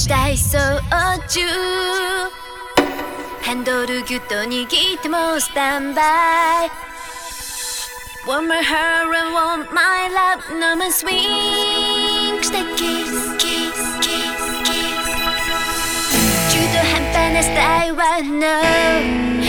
したいそう中ハンドルギュッと握ってもスタンバイ Want my hair and want my love 飲むスイングしてキスキスキスキス中途半端なスタイルは No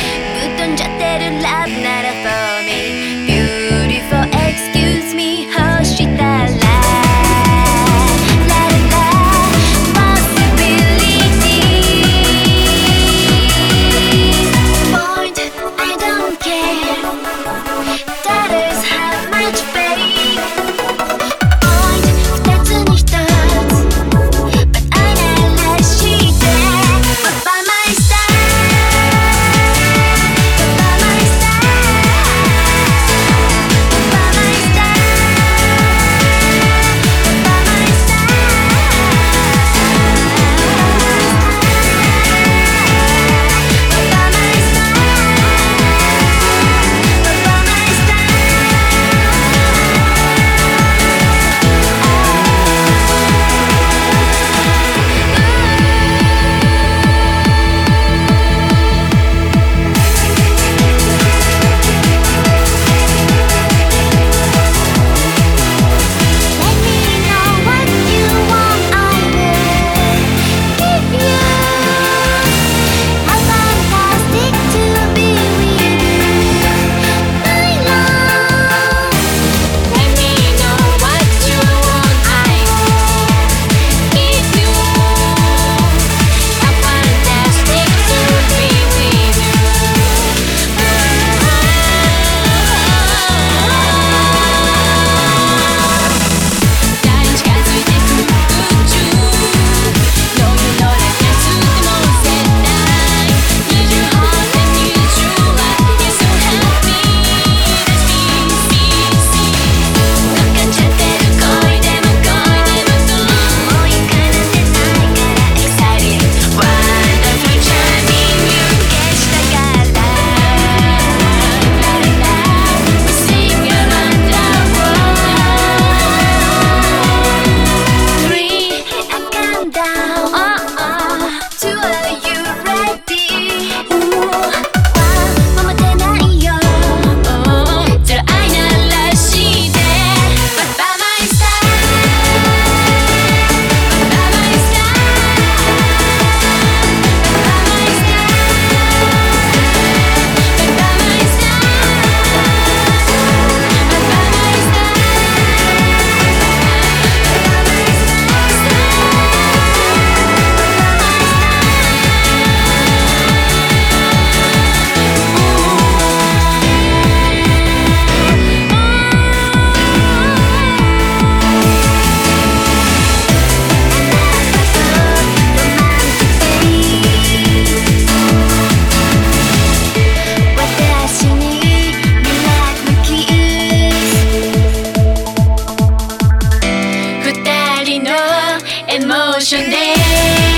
motion dance.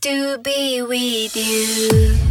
to be with you.